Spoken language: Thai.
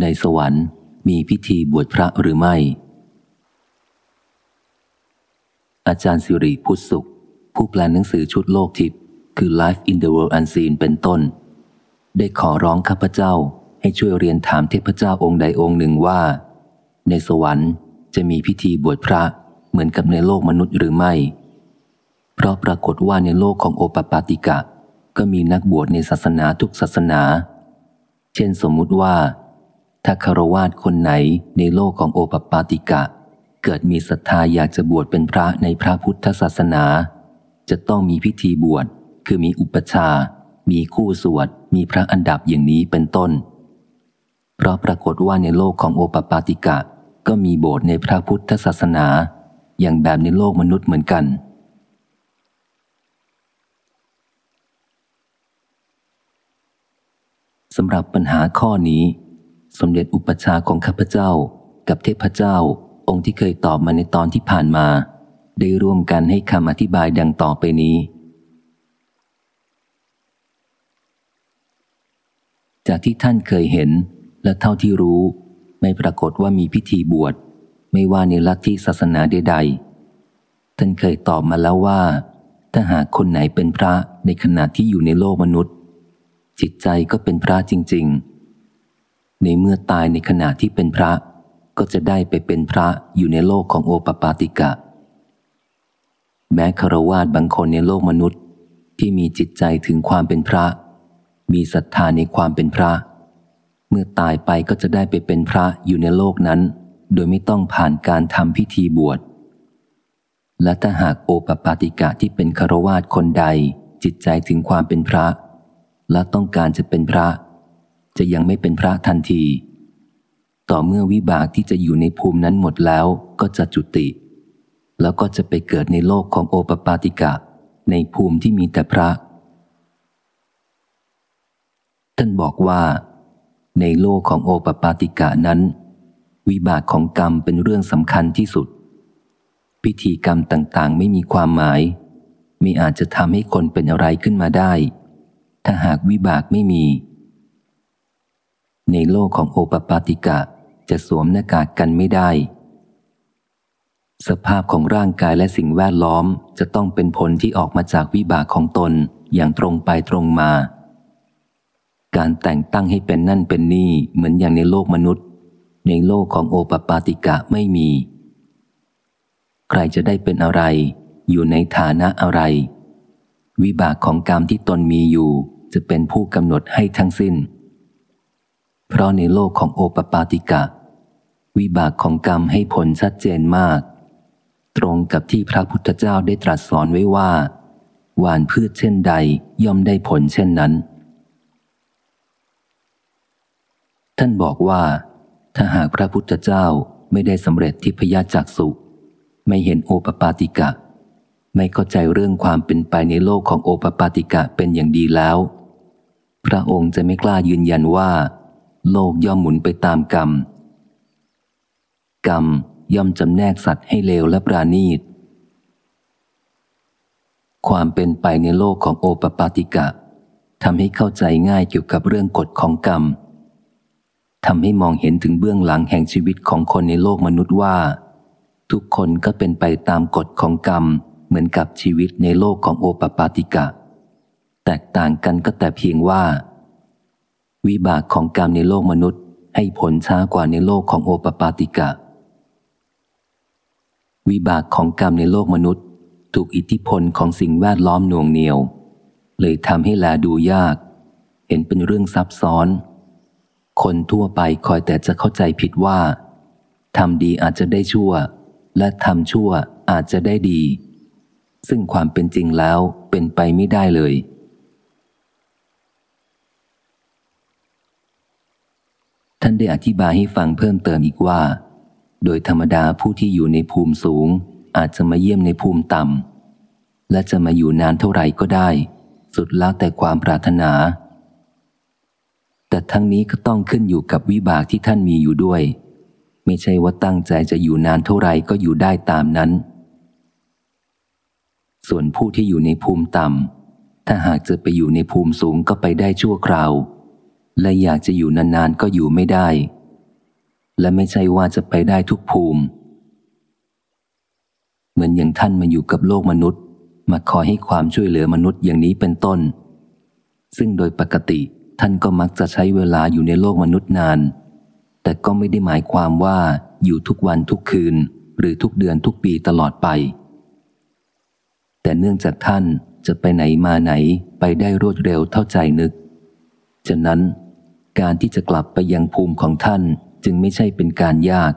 ในสวรรค์มีพิธีบวชพระหรือไม่ อาจารย์สิริพุทธสุข ผู้แปลหนังสือชุดโลกทิพย์คือ Life in the World Unseen เป็นต้น ได้ขอร้องข้าพเจ้าให้ช่วยเรียนถามเทพเจ้าองค์ใดองค์หนึ่งว่า ในสวรรค์จะมีพิธีบวชพระเหมือนกับในโลกมนุษย์หรือไม่ เพราะปรากฏว่าในโลกของโอปปาติกะ ก็มีนักบวชในศาสนาทุกศาสนา เช่นสมมุติว่า ถ้าคารวาสคนไหนในโลกของโอปปาติกะ เกิดมีศรัทธาอยากจะบวชเป็นพระในพระพุทธศาสนา จะต้องมีพิธีบวช คือมีอุปชา มีคู่สวด มีพระอันดับอย่างนี้เป็นต้น เพราะปรากฏว่าในโลกของโอปปาติกะ ก็มีโบสถ์ในพระพุทธศาสนา อย่างแบบในโลกมนุษย์เหมือนกันสำหรับปัญหาข้อนี้ สมเด็จอุปชาของข้าพเจ้า กับเทพเจ้า องค์ที่เคยตอบมาในตอนที่ผ่านมา ได้ร่วมกันให้คำอธิบายดังต่อไปนี้ จากที่ท่านเคยเห็นและเท่าที่รู้ ไม่ปรากฏว่ามีพิธีบวช ไม่ว่าในลัทธิศาสนาใดๆ ท่านเคยตอบมาแล้วว่า ถ้าหากคนไหนเป็นพระในขณะที่อยู่ในโลกมนุษย์ จิตใจก็เป็นพระจริง ๆ ในเมื่อตายในขณะที่เป็นพระ ก็จะได้ไปเป็นพระอยู่ในโลกของโอปปาติกะ แม้คารวาสบางคนในโลกมนุษย์ที่มีจิตใจถึงความเป็นพระ มีศรัทธาในความเป็นพระ เมื่อตายไปก็จะได้ไปเป็นพระอยู่ในโลกนั้น โดยไม่ต้องผ่านการทำพิธีบวชและถ้าหากโอปปาติกะที่เป็นคารวาสคนใด จิตใจถึงความเป็นพระ และต้องการจะเป็นพระ จะยังไม่เป็นพระทันที ต่อเมื่อวิบากที่จะอยู่ในภูมินั้นหมดแล้วก็จะจุติ แล้วก็จะไปเกิดในโลกของโอปปาติกะ ในภูมิที่มีแต่พระ ท่านบอกว่า ในโลกของโอปปาติกะนั้น วิบากของกรรมเป็นเรื่องสำคัญที่สุด พิธีกรรมต่างๆ ไม่มีความหมายไม่อาจจะทำให้คนเป็นอะไรขึ้นมาได้ ถ้าหากวิบากไม่มี ในโลกของโอปปาติกะจะสวมหน้ากากกันไม่ได้ สภาพของร่างกายและสิ่งแวดล้อมจะต้องเป็นผลที่ออกมาจากวิบากของตนอย่างตรงไปตรงมา การแต่งตั้งให้เป็นนั่นเป็นนี่เหมือนอย่างในโลกมนุษย์ ในโลกของโอปปาติกะไม่มี ใครจะได้เป็นอะไร อยู่ในฐานะอะไร วิบากของกรรมที่ตนมีอยู่จะเป็นผู้กำหนดให้ทั้งสิ้น เพราะในโลกของโอปปาติกะ วิบากของกรรมให้ผลชัดเจนมาก ตรงกับที่พระพุทธเจ้าได้ตรัสสอนไว้ว่า หวานพืชเช่นใดย่อมได้ผลเช่นนั้น ท่านบอกว่า ถ้าหากพระพุทธเจ้าไม่ได้สำเร็จที่พยาจักสุไม่เห็นโอปปาติกะ ไม่เข้าใจเรื่องความเป็นไปในโลกของโอปปาติกะเป็นอย่างดีแล้ว พระองค์จะไม่กล้ายืนยันว่า โลกย่อมหมุนไปตามกรรม กรรมย่อมจำแนกสัตว์ให้เลวและปราณีต ความเป็นไปในโลกของโอปปาติกะทำให้เข้าใจง่ายเกี่ยวกับเรื่องกฎของกรรมทำให้มองเห็นถึงเบื้องหลังแห่งชีวิตของคนในโลกมนุษย์ว่า ทุกคนก็เป็นไปตามกฎของกรรม เหมือนกับชีวิตในโลกของโอปปาติกะ แตกต่างกันก็แต่เพียงว่า วิบากของกรรมในโลกมนุษย์ ให้ผลช้ากว่าในโลกของโอปปาติกะ วิบากของกรรมในโลกมนุษย์ ถูกอิทธิพลของสิ่งแวดล้อมหน่วงเหนียว เลยทำให้แลดูยาก เห็นเป็นเรื่องซับซ้อน คนทั่วไปคอยแต่จะเข้าใจผิดว่าทำดีอาจจะได้ชั่ว และทำชั่วอาจจะได้ดี ซึ่งความเป็นจริงแล้วเป็นไปไม่ได้เลย ท่านได้อธิบายให้ฟังเพิ่มเติมอีกว่า โดยธรรมดาผู้ที่อยู่ในภูมิสูง อาจจะมาเยี่ยมในภูมิต่ำ และจะมาอยู่นานเท่าไหร่ก็ได้ สุดแล้วแต่ความปรารถนา แต่ทั้งนี้ก็ต้องขึ้นอยู่กับวิบากที่ท่านมีอยู่ด้วย ไม่ใช่ว่าตั้งใจจะอยู่นานเท่าไหร่ก็อยู่ได้ตามนั้น ส่วนผู้ที่อยู่ในภูมิต่ำ ถ้าหากจะไปอยู่ในภูมิสูงก็ไปได้ชั่วคราว และอยากจะอยู่นานๆก็อยู่ไม่ได้ และไม่ใช่ว่าจะไปได้ทุกภูมิ เหมือนอย่างท่านมาอยู่กับโลกมนุษย์ มาคอยให้ความช่วยเหลือมนุษย์อย่างนี้เป็นต้น ซึ่งโดยปกติท่านก็มักจะใช้เวลาอยู่ในโลกมนุษย์นาน แต่ก็ไม่ได้หมายความว่าอยู่ทุกวันทุกคืน หรือทุกเดือนทุกปีตลอดไป แต่เนื่องจากท่านจะไปไหนมาไหนไปได้รวดเร็วเท่าใจนึก ฉะนั้น การที่จะกลับไปยังภูมิของท่านจึงไม่ใช่เป็นการยาก